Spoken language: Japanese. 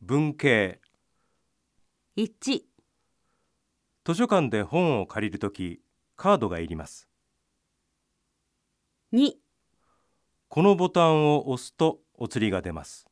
文系。1、図書館で本を借りるときカードがいります。2、このボタンを押すとお釣りが出ます。